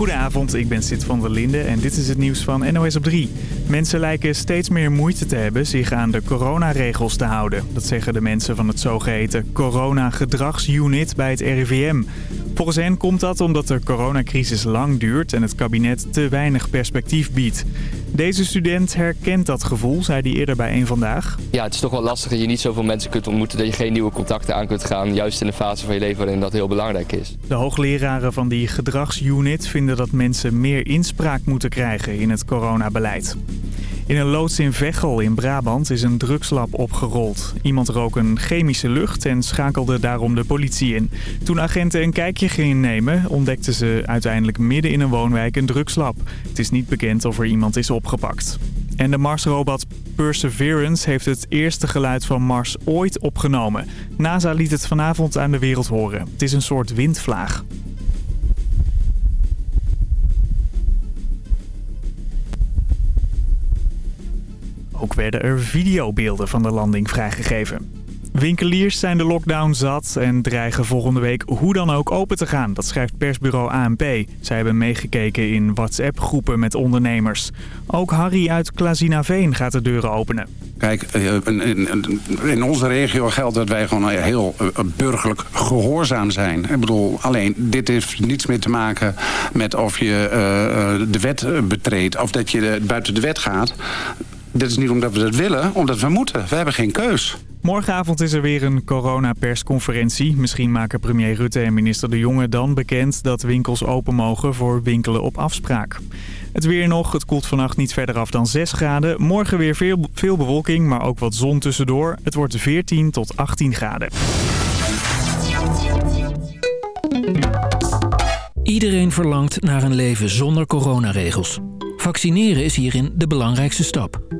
Goedenavond, ik ben Sid van der Linde en dit is het nieuws van NOS op 3. Mensen lijken steeds meer moeite te hebben zich aan de coronaregels te houden. Dat zeggen de mensen van het zogeheten corona-gedragsunit bij het RIVM. Volgens hen komt dat omdat de coronacrisis lang duurt en het kabinet te weinig perspectief biedt. Deze student herkent dat gevoel, zei hij eerder bij een Vandaag. Ja, het is toch wel lastig dat je niet zoveel mensen kunt ontmoeten... dat je geen nieuwe contacten aan kunt gaan, juist in een fase van je leven waarin dat heel belangrijk is. De hoogleraren van die gedragsunit vinden dat mensen meer inspraak moeten krijgen in het coronabeleid. In een loods in Veghel in Brabant is een drugslab opgerold. Iemand rook een chemische lucht en schakelde daarom de politie in. Toen agenten een kijkje gingen nemen, ontdekten ze uiteindelijk midden in een woonwijk een drugslab. Het is niet bekend of er iemand is opgepakt. En de Marsrobot Perseverance heeft het eerste geluid van Mars ooit opgenomen. NASA liet het vanavond aan de wereld horen. Het is een soort windvlaag. Ook werden er videobeelden van de landing vrijgegeven. Winkeliers zijn de lockdown zat en dreigen volgende week hoe dan ook open te gaan. Dat schrijft persbureau ANP. Zij hebben meegekeken in WhatsApp-groepen met ondernemers. Ook Harry uit Klazinaveen gaat de deuren openen. Kijk, eh, in onze regio geldt dat wij gewoon heel eh, burgerlijk gehoorzaam zijn. Ik bedoel, alleen dit heeft niets meer te maken met of je de wet betreedt... of dat je buiten de wet gaat. Dit is niet omdat we dat willen, omdat we moeten. We hebben geen keus. Morgenavond is er weer een coronapersconferentie. Misschien maken premier Rutte en minister De Jonge dan bekend dat winkels open mogen voor winkelen op afspraak. Het weer nog, het koelt vannacht niet verder af dan 6 graden. Morgen weer veel, veel bewolking, maar ook wat zon tussendoor. Het wordt 14 tot 18 graden. Iedereen verlangt naar een leven zonder coronaregels. Vaccineren is hierin de belangrijkste stap.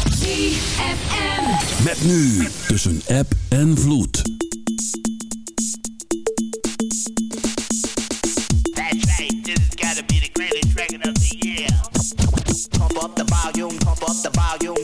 ZFM. Met nu tussen app en vloed. That's right, this has gotta be the greatest record of the year. Pump up the volume, pump up the volume,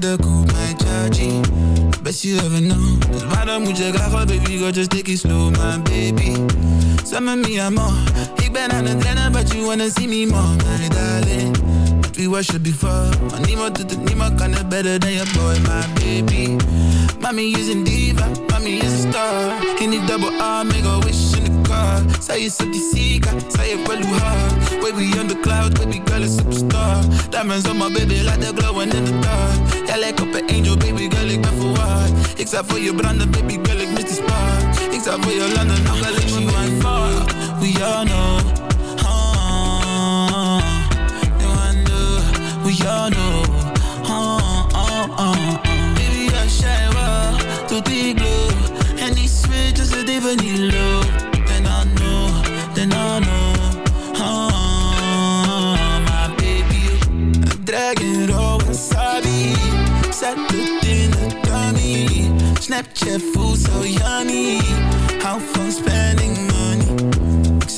Dingen voor de koop. Mijn chargy, best you ever know. Dus waarom moet je graag, oh baby, go just take it slow, my baby. Samen me amor, ik ben aan het rennen, but you wanna see me more, my darling. We worship before, maar niemand doet het, niemand kan het better than your boy, my baby. Mommy is een diva, mommy is een star. In die double R, make a wish the. Zij is op die zika, zij heeft wel hoe hard. Baby on the cloud, baby girl is superstar. Diamonds on my baby, like the glowing in the dark. Jij lijkt op een angel, baby girl, ik ben verwaard. Ik zou voor je branden, baby girl, ik mis die spark. Zou voor je landen, nog wel ik me one far. We all know.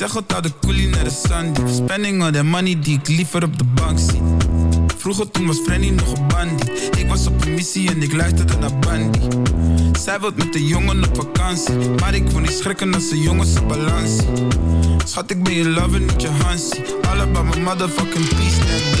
Zeg altijd de coolie naar de Sunday. Spending all that money die ik liever op de bank zie. Vroeger toen was Frenny nog een bandie. Ik was op een missie en ik luisterde naar Bandy. Zij wilt met de jongen op vakantie. Maar ik wil niet schrikken als de jongens op balans zien. Schat, ik ben je lover, niet je Hansie. All about my motherfucking peace,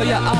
Oh, all your oh.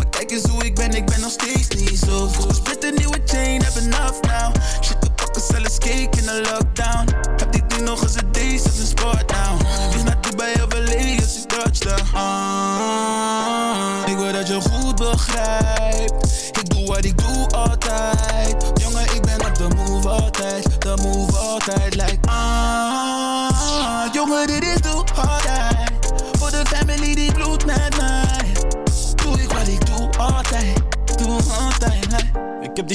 Chain, heb enough now. Shit, we pakken zelfs cake in de lockdown.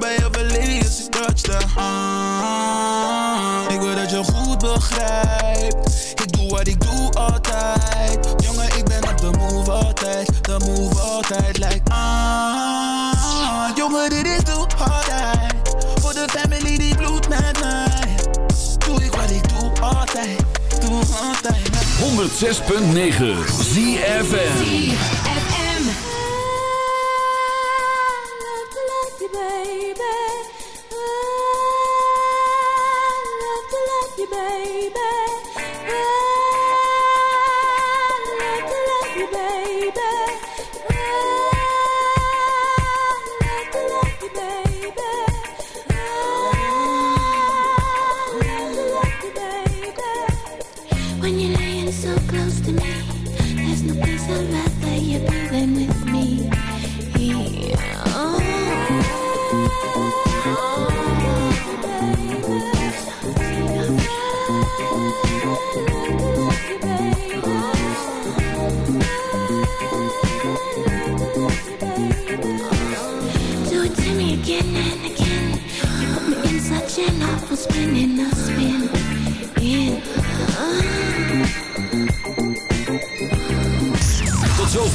Of LA als ik touchdown. Ah, ik wil dat je goed begrijpt. Ik doe wat ik doe altijd. Jongen, ik ben op de move altijd. De move altijd, like ah. Jongen, dit is doe altijd. Voor de family die bloedt met mij. Doe ik wat ik doe altijd. Doe altijd. 106.9 ZFM.